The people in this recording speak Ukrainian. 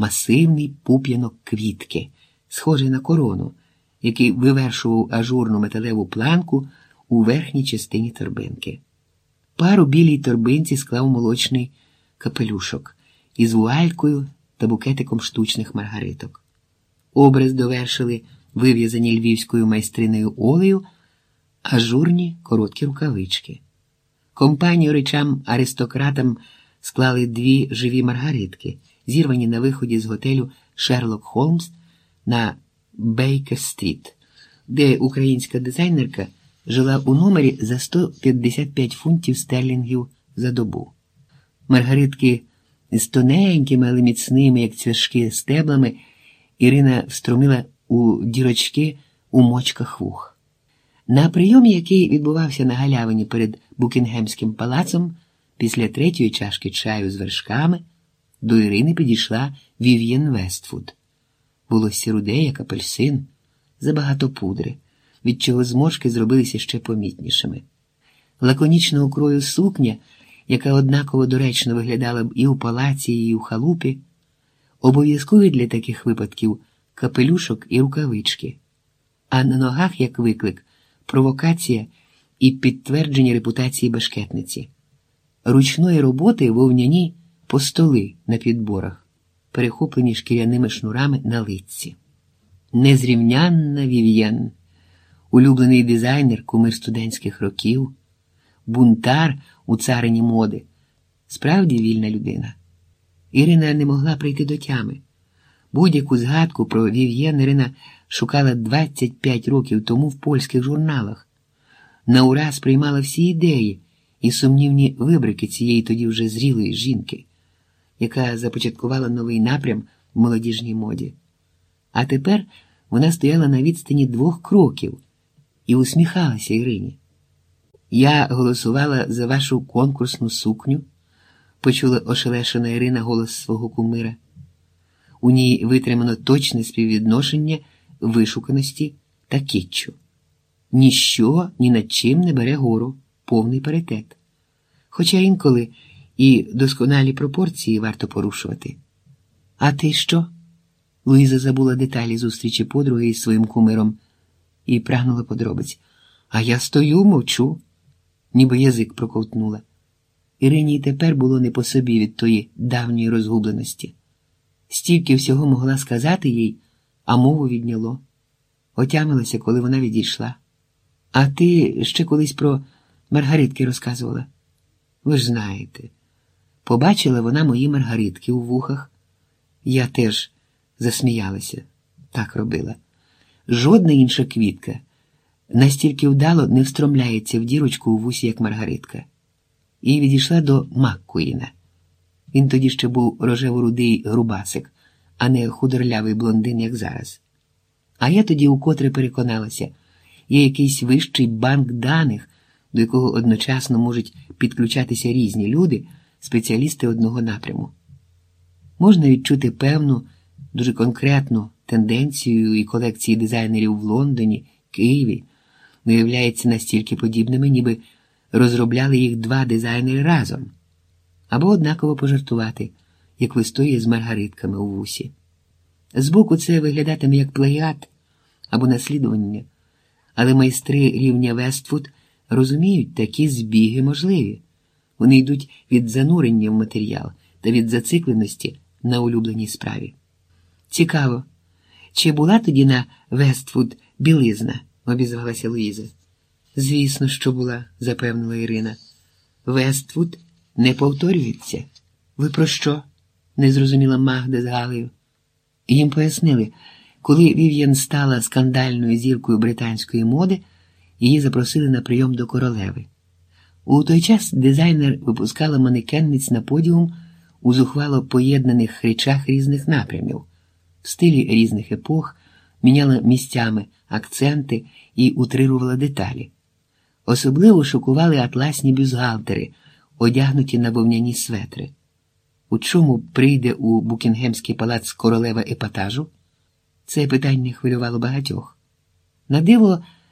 масивний пуп'янок квітки, схожий на корону, який вивершував ажурну металеву планку у верхній частині торбинки. Пару білій торбинці склав молочний капелюшок із вуалькою та букетиком штучних маргариток. Образ довершили вив'язані львівською майстриною олею, ажурні короткі рукавички. Компанію речам аристократам склали дві живі маргаритки, зірвані на виході з готелю Шерлок Холмс на Бейкер-стріт, де українська дизайнерка жила у номері за 155 фунтів стерлінгів за добу. Маргаритки з тоненькими, але міцними, як цвяшки, стеблами, Ірина встромила у дірочки у мочках вух. На прийомі, який відбувався на галявині перед Букінгемським палацом, після третьої чашки чаю з вершками, до Ірини підійшла Вів'єн Вестфуд. Волосся руде, як апельсин, забагато пудри, від чого зморшки зробилися ще помітнішими. Лаконічного крою сукня, яка однаково доречно виглядала б і у палаці, і у халупі, обов'язкові для таких випадків капелюшок і рукавички, а на ногах, як виклик, провокація і підтвердження репутації башкетниці, ручної роботи вовняні постоли на підборах, перехоплені шкіряними шнурами на лиці. Незрівнянна Вів'єн, улюблений дизайнер, кумир студентських років, бунтар у царині моди, справді вільна людина. Ірина не могла прийти до тями. Будь-яку згадку про Вів'єн Ірина шукала 25 років тому в польських журналах. На ура сприймала всі ідеї і сумнівні вибрики цієї тоді вже зрілої жінки, яка започаткувала новий напрям в молодіжній моді. А тепер вона стояла на відстані двох кроків і усміхалася Ірині. Я голосувала за вашу конкурсну сукню, почула ошелешена Ірина голос свого кумира. У ній витримано точне співвідношення вишуканості та кітчу. Ніщо ні над чим не бере гору, повний паритет. Хоча інколи і досконалі пропорції варто порушувати. А ти що? Луїза забула деталі зустрічі подруги із своїм кумиром і прагнула подробиць. А я стою, мовчу, ніби язик проковтнула. Ірині тепер було не по собі від тої давньої розгубленості. Стільки всього могла сказати їй, а мову відняло. Отямилася, коли вона відійшла. А ти ще колись про маргаритки розказувала. Ви ж знаєте, побачила вона мої маргаритки у вухах. Я теж засміялася, так робила. Жодна інша квітка настільки вдало не встромляється в дірочку у вусі, як маргаритка, і відійшла до Маккуїна. Він тоді ще був рожево-рудий грубасик, а не худорлявий блондин, як зараз. А я тоді укотре переконалася, є якийсь вищий банк даних, до якого одночасно можуть підключатися різні люди, спеціалісти одного напряму. Можна відчути певну, дуже конкретну тенденцію і колекції дизайнерів в Лондоні, Києві, виявляється настільки подібними, ніби розробляли їх два дизайнери разом, або однаково пожартувати, як вистоює з маргаритками у вусі. Збоку це виглядатиме як плагіат або наслідування, але майстри рівня Вестфуд розуміють, такі збіги можливі. Вони йдуть від занурення в матеріал та від зацикленості на улюбленій справі. Цікаво, чи була тоді на Вестфуд білизна? обізвалася Луїза. Звісно, що була, запевнила Ірина. Вестфуд не повторюється. Ви про що? не зрозуміла Магда з Галею. Їм пояснили, коли Вів'єн стала скандальною зіркою британської моди, її запросили на прийом до королеви. У той час дизайнер випускала манекенниць на подіум у зухвало поєднаних речах різних напрямів, в стилі різних епох, міняла місцями акценти і утрирувала деталі. Особливо шокували атласні бюзгалтери, одягнуті на вовняні светри. У чому прийде у Букінгемський палац королева епатажу? Це питання хвилювало багатьох. На диво,